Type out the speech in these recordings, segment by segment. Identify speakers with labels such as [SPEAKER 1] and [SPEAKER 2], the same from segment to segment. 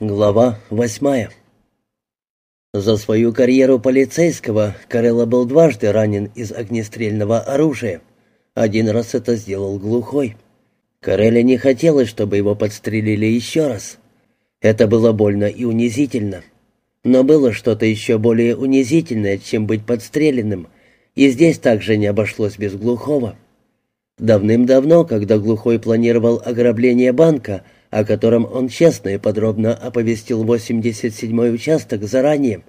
[SPEAKER 1] Глава восьмая За свою карьеру полицейского Карелла был дважды ранен из огнестрельного оружия. Один раз это сделал глухой. Карелле не хотелось, чтобы его подстрелили еще раз. Это было больно и унизительно. Но было что-то еще более унизительное, чем быть подстреленным, и здесь также не обошлось без глухого. Давным-давно, когда глухой планировал ограбление банка, о котором он честно и подробно оповестил 87-й участок заранее.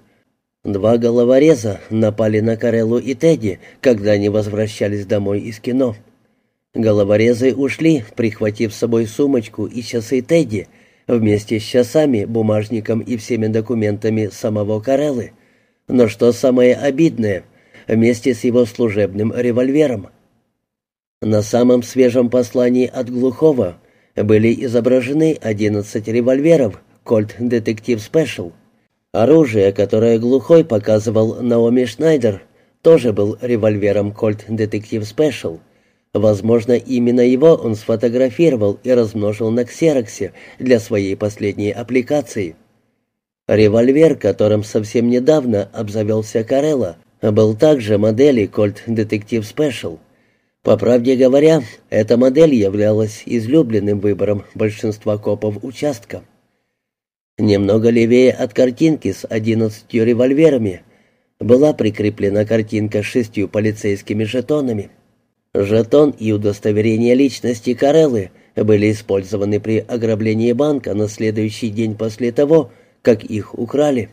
[SPEAKER 1] Два головореза напали на Кареллу и Тедди, когда они возвращались домой из кино. Головорезы ушли, прихватив с собой сумочку и часы Тедди, вместе с часами, бумажником и всеми документами самого Кареллы. Но что самое обидное, вместе с его служебным револьвером. На самом свежем послании от Глухого были изображены 11 револьверов «Кольт Детектив Спешл». Оружие, которое Глухой показывал Наоми Шнайдер, тоже был револьвером «Кольт Детектив Спешл». Возможно, именно его он сфотографировал и размножил на ксероксе для своей последней аппликации. Револьвер, которым совсем недавно обзавелся Карелла, был также модели Colt Detective Special. По правде говоря, эта модель являлась излюбленным выбором большинства копов участка. Немного левее от картинки с одиннадцатью револьверами была прикреплена картинка с шестью полицейскими жетонами. Жетон и удостоверение личности Кареллы были использованы при ограблении банка на следующий день после того, как их украли.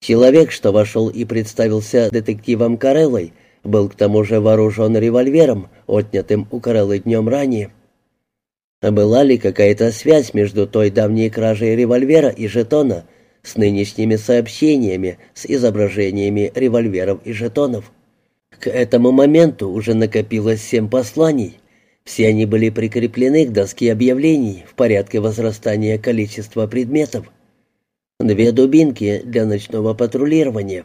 [SPEAKER 1] Человек, что вошел и представился детективом Кареллой, был к тому же вооружен револьвером, отнятым у Кареллы днем ранее. Была ли какая-то связь между той давней кражей револьвера и жетона с нынешними сообщениями с изображениями револьверов и жетонов? К этому моменту уже накопилось семь посланий. Все они были прикреплены к доске объявлений в порядке возрастания количества предметов. Две дубинки для ночного патрулирования,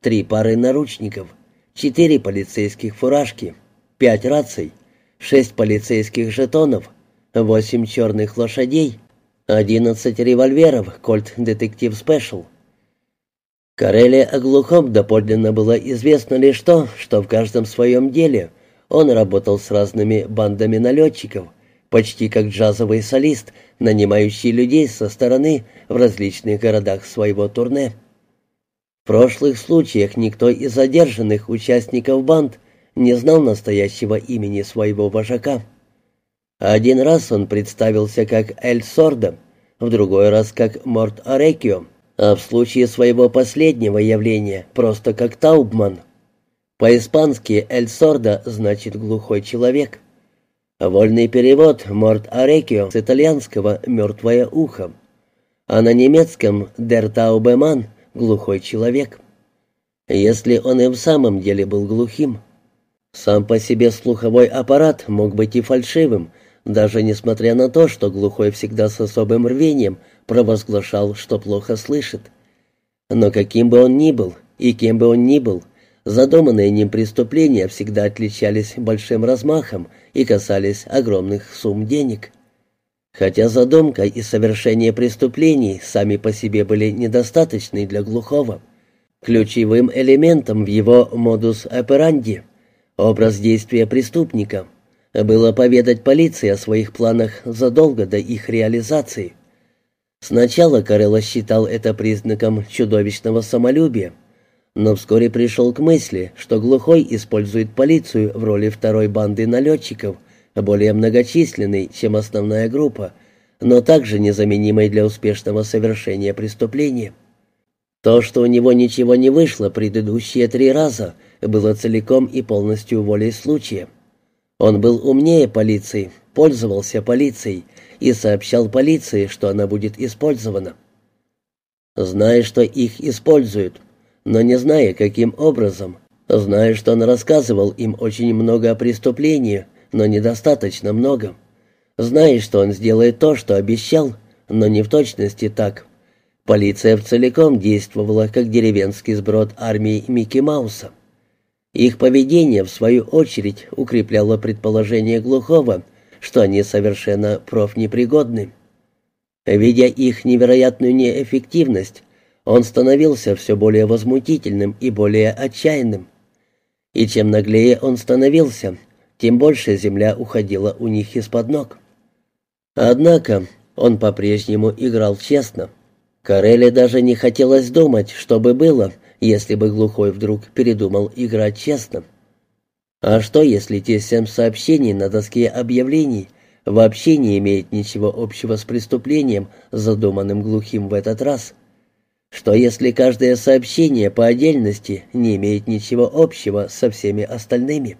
[SPEAKER 1] три пары наручников — четыре полицейских фуражки, пять раций, шесть полицейских жетонов, восемь черных лошадей, одиннадцать револьверов «Кольт Детектив Спешл». Карелли о глухом доподлинно было известно лишь то, что в каждом своем деле он работал с разными бандами налетчиков, почти как джазовый солист, нанимающий людей со стороны в различных городах своего турне. В прошлых случаях никто из задержанных участников банд не знал настоящего имени своего вожака. Один раз он представился как Эль Сордо, в другой раз как Морт Арекио, а в случае своего последнего явления просто как Таубман. По-испански «Эль Сордо» значит «глухой человек». Вольный перевод «Морт Арекио» с итальянского «мертвое ухо», а на немецком «Дер Таубеман» глухой человек. Если он и в самом деле был глухим. Сам по себе слуховой аппарат мог быть и фальшивым, даже несмотря на то, что глухой всегда с особым рвением провозглашал, что плохо слышит. Но каким бы он ни был и кем бы он ни был, задуманные ним преступления всегда отличались большим размахом и касались огромных сумм денег. Хотя задумка и совершение преступлений сами по себе были недостаточны для глухого. Ключевым элементом в его модус операнди, образ действия преступника, было поведать полиции о своих планах задолго до их реализации. Сначала Карелла считал это признаком чудовищного самолюбия, но вскоре пришел к мысли, что Глухой использует полицию в роли второй банды налетчиков – более многочисленной, чем основная группа, но также незаменимой для успешного совершения преступления. То, что у него ничего не вышло предыдущие три раза, было целиком и полностью волей случая. Он был умнее полиции, пользовался полицией и сообщал полиции, что она будет использована. Зная, что их используют, но не зная, каким образом, зная, что он рассказывал им очень много о преступлении, но недостаточно много. Знаешь, что он сделает то, что обещал, но не в точности так. Полиция в целиком действовала как деревенский сброд армии Микки Мауса. Их поведение, в свою очередь, укрепляло предположение Глухого, что они совершенно профнепригодны. Видя их невероятную неэффективность, он становился все более возмутительным и более отчаянным. И чем наглее он становился, тем больше земля уходила у них из-под ног. Однако он по-прежнему играл честно. Карелли даже не хотелось думать, что бы было, если бы глухой вдруг передумал играть честно. А что, если те семь сообщений на доске объявлений вообще не имеют ничего общего с преступлением, задуманным глухим в этот раз? Что, если каждое сообщение по отдельности не имеет ничего общего со всеми остальными?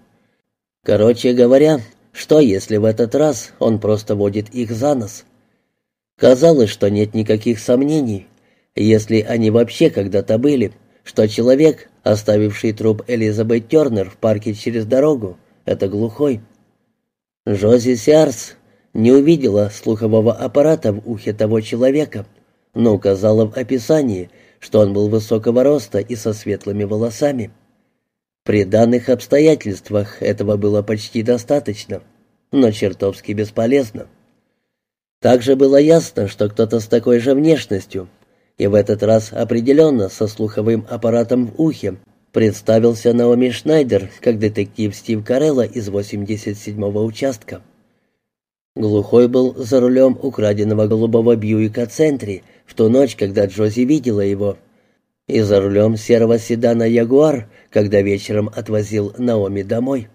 [SPEAKER 1] Короче говоря, что, если в этот раз он просто водит их за нос? Казалось, что нет никаких сомнений, если они вообще когда-то были, что человек, оставивший труп Элизабет Тернер в парке через дорогу, это глухой. Жози Сиарс не увидела слухового аппарата в ухе того человека, но указала в описании, что он был высокого роста и со светлыми волосами. При данных обстоятельствах этого было почти достаточно, но чертовски бесполезно. Также было ясно, что кто-то с такой же внешностью и в этот раз определенно со слуховым аппаратом в ухе, представился Наоми Шнайдер как детектив Стив Карелла из 87-го участка. Глухой был за рулем украденного голубого Бьюика Центри в ту ночь, когда Джози видела его, и за рулем серого седана Ягуар, когда вечером отвозил Наоми домой.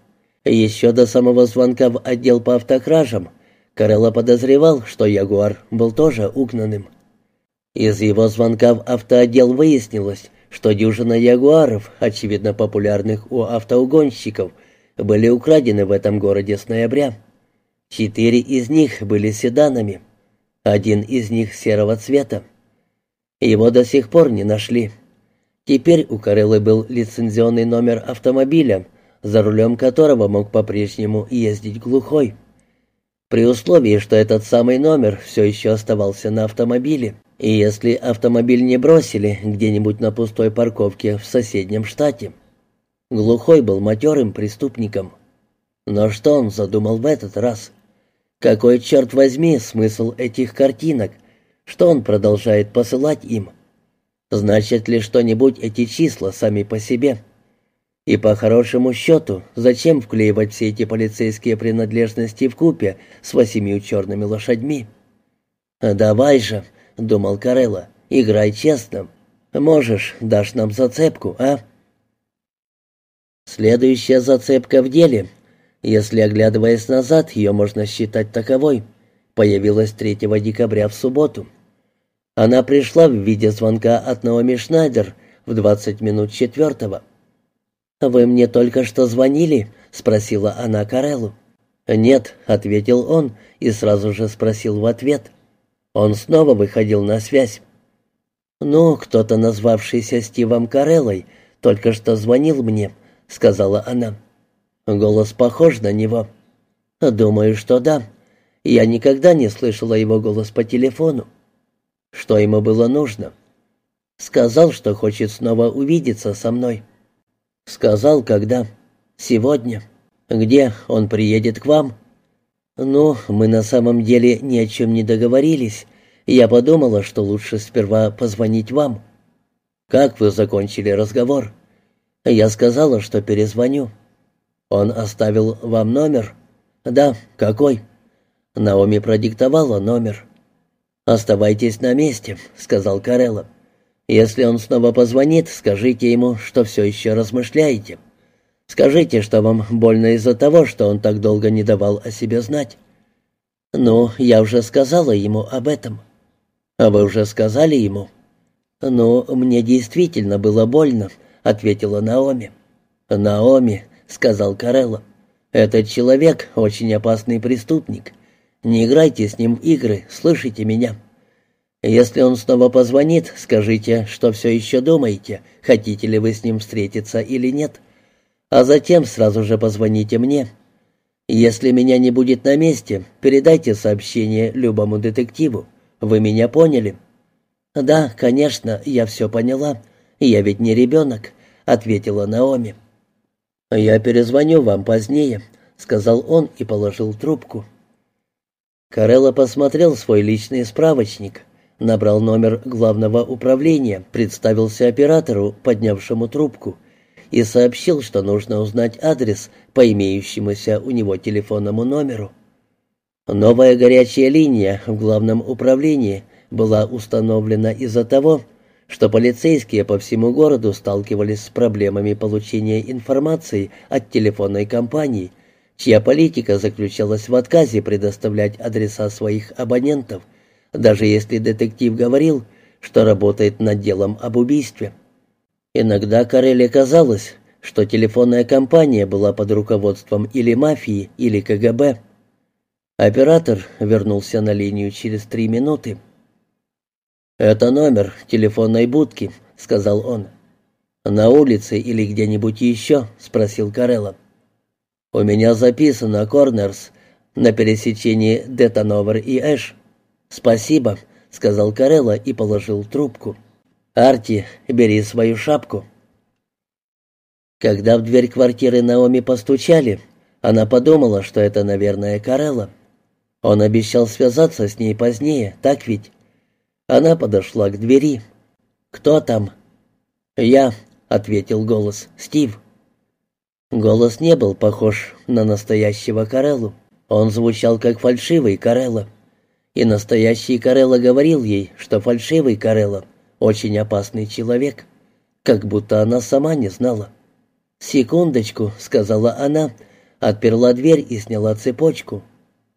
[SPEAKER 1] Еще до самого звонка в отдел по автокражам Карелла подозревал, что Ягуар был тоже угнанным. Из его звонка в автоотдел выяснилось, что дюжина ягуаров, очевидно популярных у автоугонщиков, были украдены в этом городе с ноября. Четыре из них были седанами, один из них серого цвета. Его до сих пор не нашли. Теперь у Кареллы был лицензионный номер автомобиля, за рулем которого мог по-прежнему ездить глухой. При условии, что этот самый номер все еще оставался на автомобиле. И если автомобиль не бросили где-нибудь на пустой парковке в соседнем штате. Глухой был матерым преступником. Но что он задумал в этот раз? Какой, черт возьми, смысл этих картинок? Что он продолжает посылать им? Значит ли что-нибудь эти числа сами по себе? И по хорошему счету, зачем вклеивать все эти полицейские принадлежности в купе с восемью черными лошадьми? «Давай же», — думал Карелла. «Играй честно. Можешь, дашь нам зацепку, а?» Следующая зацепка в деле, если, оглядываясь назад, ее можно считать таковой, появилась 3 декабря в субботу. Она пришла в виде звонка от Наоми Шнайдер в 20 минут четвертого. «Вы мне только что звонили?» — спросила она Кареллу. «Нет», — ответил он и сразу же спросил в ответ. Он снова выходил на связь. «Ну, кто-то, назвавшийся Стивом Кареллой, только что звонил мне», — сказала она. «Голос похож на него». «Думаю, что да. Я никогда не слышала его голос по телефону. Что ему было нужно?» «Сказал, что хочет снова увидеться со мной». «Сказал, когда?» «Сегодня». «Где? Он приедет к вам?» «Ну, мы на самом деле ни о чем не договорились. Я подумала, что лучше сперва позвонить вам». «Как вы закончили разговор?» «Я сказала, что перезвоню». «Он оставил вам номер?» «Да, какой?» Наоми продиктовала номер. «Оставайтесь на месте», — сказал Карелла. «Если он снова позвонит, скажите ему, что все еще размышляете». Скажите, что вам больно из-за того, что он так долго не давал о себе знать. Ну, я уже сказала ему об этом. А вы уже сказали ему? Ну, мне действительно было больно, ответила Наоми. Наоми, сказал Карелла. Этот человек очень опасный преступник. Не играйте с ним в игры, слышите меня? Если он снова позвонит, скажите, что все еще думаете, хотите ли вы с ним встретиться или нет а затем сразу же позвоните мне. Если меня не будет на месте, передайте сообщение любому детективу. Вы меня поняли?» «Да, конечно, я все поняла. Я ведь не ребенок», — ответила Наоми. «Я перезвоню вам позднее», — сказал он и положил трубку. Карелла посмотрел свой личный справочник, набрал номер главного управления, представился оператору, поднявшему трубку, и сообщил, что нужно узнать адрес по имеющемуся у него телефонному номеру. Новая горячая линия в главном управлении была установлена из-за того, что полицейские по всему городу сталкивались с проблемами получения информации от телефонной компании, чья политика заключалась в отказе предоставлять адреса своих абонентов, даже если детектив говорил, что работает над делом об убийстве. Иногда Карелле казалось, что телефонная компания была под руководством или мафии, или КГБ. Оператор вернулся на линию через три минуты. «Это номер телефонной будки», — сказал он. «На улице или где-нибудь еще?» — спросил Карелло. «У меня записано Корнерс на пересечении Детановер и Эш». «Спасибо», — сказал Карелло и положил трубку. «Арти, бери свою шапку». Когда в дверь квартиры Наоми постучали, она подумала, что это, наверное, Карелло. Он обещал связаться с ней позднее, так ведь? Она подошла к двери. «Кто там?» «Я», — ответил голос, — «Стив». Голос не был похож на настоящего Кареллу. Он звучал как фальшивый Карелла. И настоящий Карелла говорил ей, что фальшивый Карелла — очень опасный человек. Как будто она сама не знала. «Секундочку», — сказала она, отперла дверь и сняла цепочку.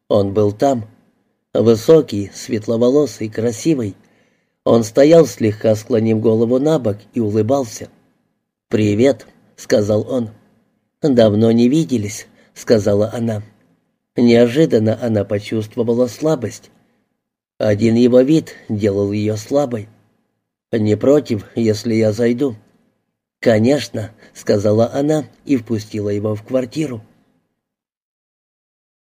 [SPEAKER 1] Он был там. Высокий, светловолосый, красивый. Он стоял, слегка склонив голову на бок, и улыбался. «Привет», — сказал он. «Давно не виделись», — сказала она. Неожиданно она почувствовала слабость. Один его вид делал ее слабой. «Не против, если я зайду?» «Конечно», — сказала она и впустила его в квартиру.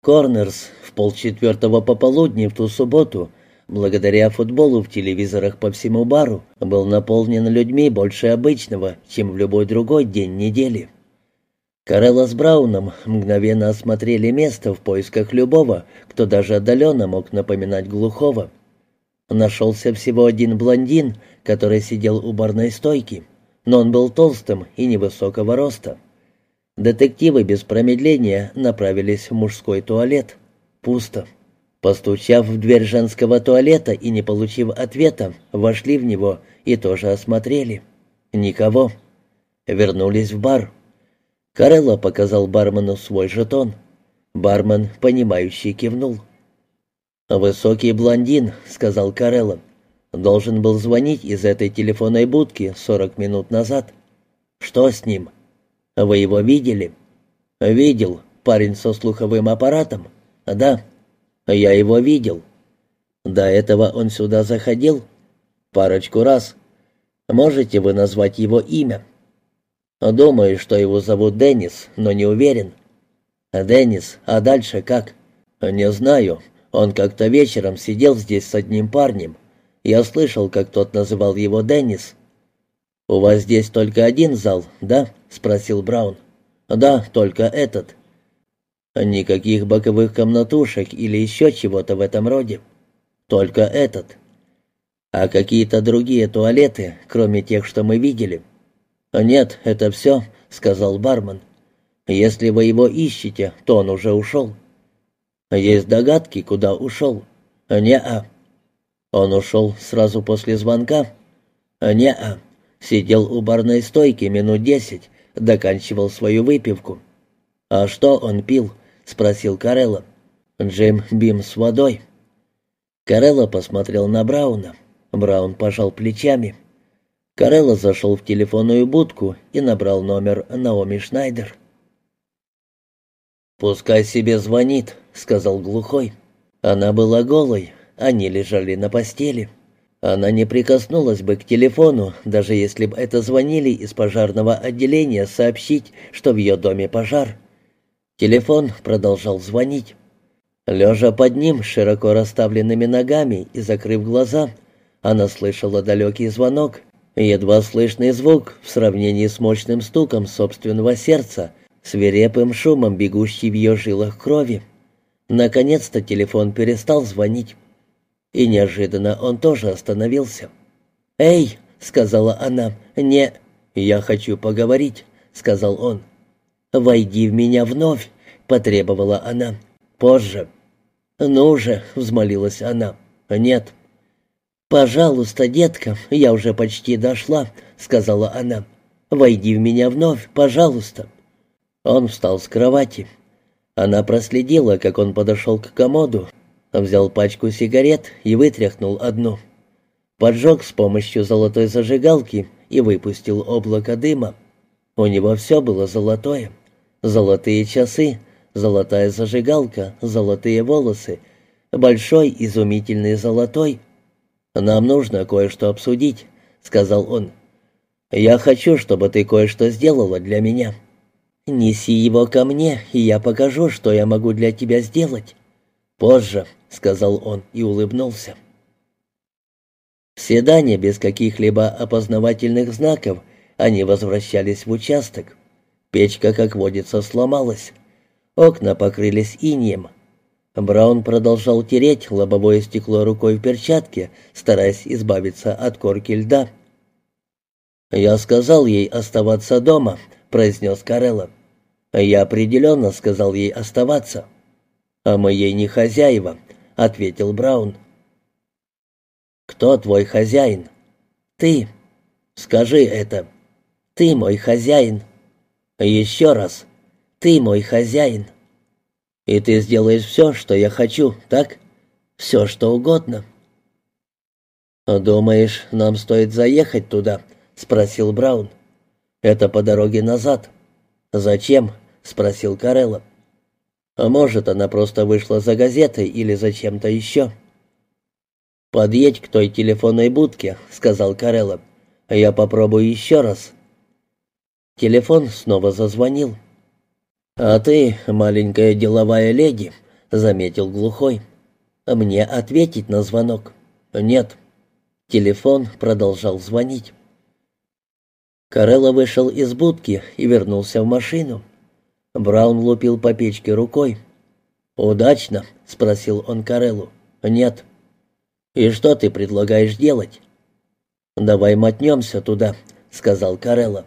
[SPEAKER 1] Корнерс в полчетвертого пополудни в ту субботу, благодаря футболу в телевизорах по всему бару, был наполнен людьми больше обычного, чем в любой другой день недели. Карелла с Брауном мгновенно осмотрели место в поисках любого, кто даже отдаленно мог напоминать глухого. Нашелся всего один блондин, который сидел у барной стойки, но он был толстым и невысокого роста. Детективы без промедления направились в мужской туалет. Пусто. Постучав в дверь женского туалета и не получив ответа, вошли в него и тоже осмотрели. Никого. Вернулись в бар. Карелло показал бармену свой жетон. Бармен, понимающий, кивнул. «Высокий блондин», — сказал Карелло. «Должен был звонить из этой телефонной будки сорок минут назад». «Что с ним?» Вы его видели?» «Видел. Парень со слуховым аппаратом?» «Да». «Я его видел». «До этого он сюда заходил?» «Парочку раз». «Можете вы назвать его имя?» «Думаю, что его зовут Деннис, но не уверен». «Деннис, а дальше как?» «Не знаю. Он как-то вечером сидел здесь с одним парнем. Я слышал, как тот называл его Деннис. «У вас здесь только один зал, да?» — спросил Браун. «Да, только этот». «Никаких боковых комнатушек или еще чего-то в этом роде?» «Только этот». «А какие-то другие туалеты, кроме тех, что мы видели?» «Нет, это все», — сказал бармен. «Если вы его ищете, то он уже ушел». «Есть догадки, куда ушел?» «Не-а». «Он ушел сразу после звонка?» «Не-а». Сидел у барной стойки минут десять, доканчивал свою выпивку. «А что он пил?» — спросил Карелла. «Джим Бим с водой». Карелла посмотрел на Брауна. Браун пожал плечами. Карелла зашел в телефонную будку и набрал номер Наоми Шнайдер. «Пускай себе звонит», — сказал глухой. Она была голой, они лежали на постели. Она не прикоснулась бы к телефону, даже если бы это звонили из пожарного отделения сообщить, что в ее доме пожар. Телефон продолжал звонить. Лежа под ним, широко расставленными ногами и закрыв глаза, она слышала далекий звонок, едва слышный звук в сравнении с мощным стуком собственного сердца, свирепым шумом, бегущий в ее жилах крови. Наконец-то телефон перестал звонить. И неожиданно он тоже остановился. «Эй!» — сказала она. «Не...» «Я хочу поговорить», — сказал он. «Войди в меня вновь», — потребовала она. «Позже». «Ну же», — взмолилась она. «Нет». «Пожалуйста, детка, я уже почти дошла», — сказала она. «Войди в меня вновь, пожалуйста». Он встал с кровати. Она проследила, как он подошел к комоду, взял пачку сигарет и вытряхнул одну. Поджег с помощью золотой зажигалки и выпустил облако дыма. У него все было золотое. Золотые часы, золотая зажигалка, золотые волосы, большой изумительный золотой. «Нам нужно кое-что обсудить», — сказал он. «Я хочу, чтобы ты кое-что сделала для меня». «Неси его ко мне, и я покажу, что я могу для тебя сделать». «Позже», — сказал он и улыбнулся. В седане без каких-либо опознавательных знаков они возвращались в участок. Печка, как водится, сломалась. Окна покрылись инеем. Браун продолжал тереть лобовое стекло рукой в перчатке, стараясь избавиться от корки льда. «Я сказал ей оставаться дома», произнес Карелла. «Я определенно сказал ей оставаться». «А мы ей не хозяева», — ответил Браун. «Кто твой хозяин?» «Ты. Скажи это. Ты мой хозяин». «Еще раз. Ты мой хозяин». «И ты сделаешь все, что я хочу, так? Все, что угодно». «Думаешь, нам стоит заехать туда?» — спросил Браун. «Это по дороге назад». «Зачем?» — спросил Карелло. «А может, она просто вышла за газетой или за чем-то еще?» «Подъедь к той телефонной будке», — сказал Карелло. «Я попробую еще раз». Телефон снова зазвонил. «А ты, маленькая деловая леди», — заметил глухой. «Мне ответить на звонок?» «Нет». Телефон продолжал звонить. Карелла вышел из будки и вернулся в машину. Браун лупил по печке рукой. «Удачно?» — спросил он Кареллу. «Нет». «И что ты предлагаешь делать?» «Давай мотнемся туда», — сказал Карелла.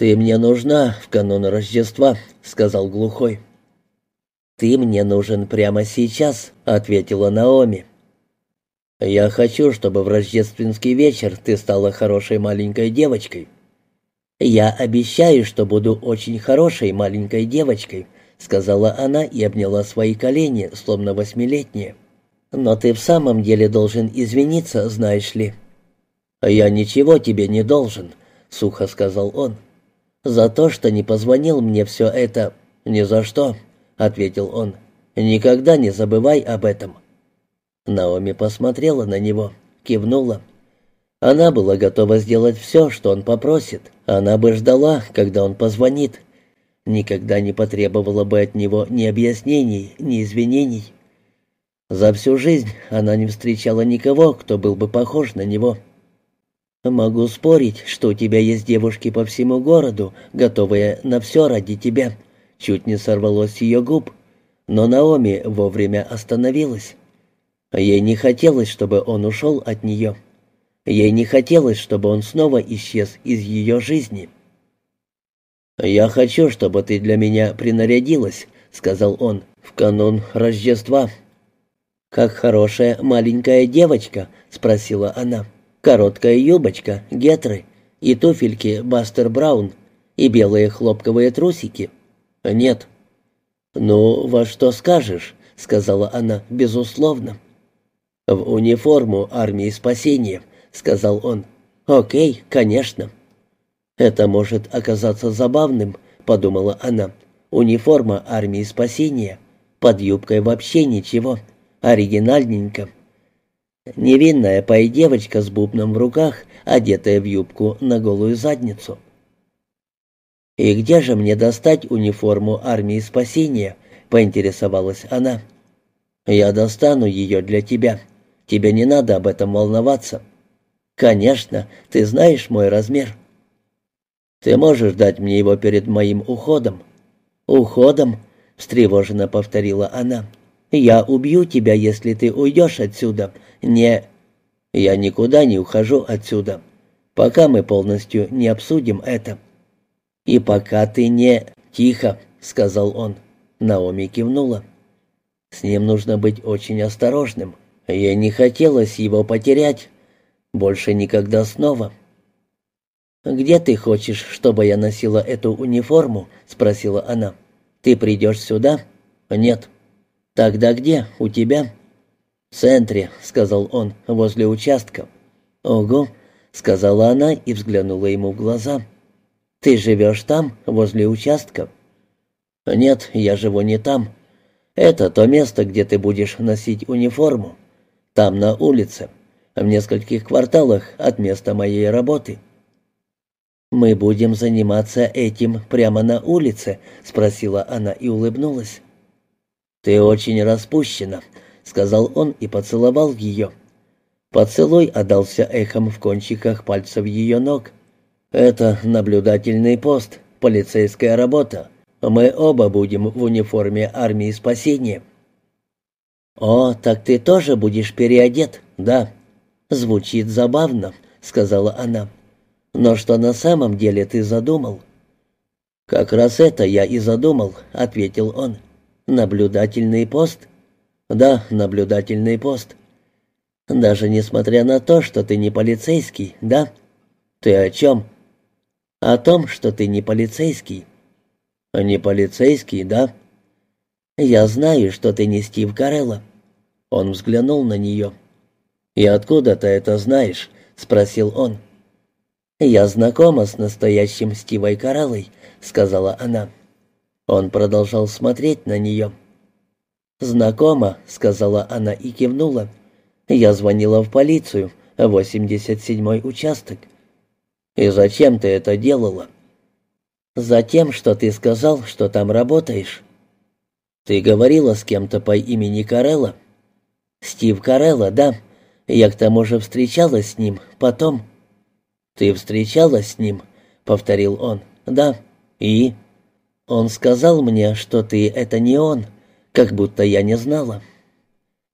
[SPEAKER 1] «Ты мне нужна в канун Рождества», — сказал глухой. «Ты мне нужен прямо сейчас», — ответила Наоми. «Я хочу, чтобы в рождественский вечер ты стала хорошей маленькой девочкой». «Я обещаю, что буду очень хорошей маленькой девочкой», — сказала она и обняла свои колени, словно восьмилетняя. «Но ты в самом деле должен извиниться, знаешь ли». «Я ничего тебе не должен», — сухо сказал он. «За то, что не позвонил мне все это...» «Ни за что», — ответил он. «Никогда не забывай об этом». Наоми посмотрела на него, кивнула. Она была готова сделать все, что он попросит. Она бы ждала, когда он позвонит. Никогда не потребовала бы от него ни объяснений, ни извинений. За всю жизнь она не встречала никого, кто был бы похож на него. «Могу спорить, что у тебя есть девушки по всему городу, готовые на все ради тебя», — чуть не сорвалось ее губ. Но Наоми вовремя остановилась. Ей не хотелось, чтобы он ушел от нее. Ей не хотелось, чтобы он снова исчез из ее жизни. «Я хочу, чтобы ты для меня принарядилась», — сказал он, — «в канун Рождества». «Как хорошая маленькая девочка?» — спросила она. «Короткая юбочка, гетры, и туфельки Бастер Браун, и белые хлопковые трусики». «Нет». «Ну, во что скажешь?» — сказала она, — «безусловно». «В униформу армии спасения», — сказал он. «Окей, конечно». «Это может оказаться забавным», — подумала она. «Униформа армии спасения. Под юбкой вообще ничего. Оригинальненько». Невинная пой-девочка с бубном в руках, одетая в юбку на голую задницу. «И где же мне достать униформу армии спасения?» — поинтересовалась она. «Я достану ее для тебя», Тебе не надо об этом волноваться. Конечно, ты знаешь мой размер. Ты можешь дать мне его перед моим уходом. Уходом? встревоженно повторила она. «Я убью тебя, если ты уйдешь отсюда. Не...» «Я никуда не ухожу отсюда, пока мы полностью не обсудим это». «И пока ты не...» «Тихо», — сказал он. Наоми кивнула. С ним нужно быть очень осторожным. Ей не хотелось его потерять. Больше никогда снова. «Где ты хочешь, чтобы я носила эту униформу?» — спросила она. «Ты придешь сюда?» «Нет». «Тогда где? У тебя?» «В центре», — сказал он, — «возле участка». «Ого», — сказала она и взглянула ему в глаза. «Ты живешь там, возле участка?» «Нет, я живу не там. Это то место, где ты будешь носить униформу. Там, на улице, в нескольких кварталах от места моей работы». «Мы будем заниматься этим прямо на улице?» — спросила она и улыбнулась. «Ты очень распущена», — сказал он и поцеловал ее. Поцелуй отдался эхом в кончиках пальцев ее ног. «Это наблюдательный пост, полицейская работа. Мы оба будем в униформе армии спасения». «О, так ты тоже будешь переодет?» «Да». «Звучит забавно», — сказала она. Но что на самом деле ты задумал?» «Как раз это я и задумал», — ответил он. «Наблюдательный пост?» «Да, наблюдательный пост». «Даже несмотря на то, что ты не полицейский, да?» «Ты о чем?» «О том, что ты не полицейский». «Не полицейский, да?» «Я знаю, что ты не Стив Карелло». Он взглянул на нее. «И откуда ты это знаешь?» — спросил он. «Я знакома с настоящим Стивой Кареллой», — сказала она. Он продолжал смотреть на нее. «Знакома», — сказала она и кивнула. «Я звонила в полицию, 87-й участок». «И зачем ты это делала?» «Затем, что ты сказал, что там работаешь». «Ты говорила с кем-то по имени Карелла?» «Стив Карелла, да. Я к тому же встречалась с ним потом». «Ты встречалась с ним?» — повторил он. «Да». «И?» «Он сказал мне, что ты — это не он, как будто я не знала».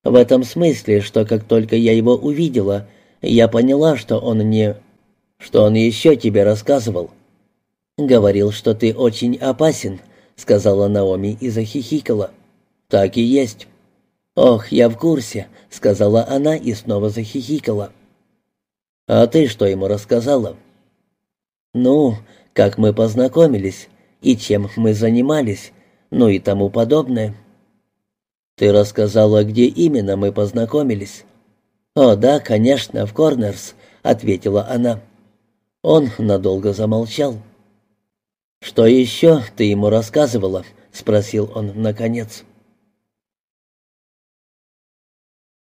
[SPEAKER 1] «В этом смысле, что как только я его увидела, я поняла, что он не...» «Что он еще тебе рассказывал?» «Говорил, что ты очень опасен», — сказала Наоми и захихикала. «Так и есть». «Ох, я в курсе», — сказала она и снова захихикала. «А ты что ему рассказала?» «Ну, как мы познакомились и чем мы занимались, ну и тому подобное». «Ты рассказала, где именно мы познакомились?» «О, да, конечно, в Корнерс», — ответила она. Он надолго замолчал. «Что еще ты ему рассказывала?» — спросил он наконец.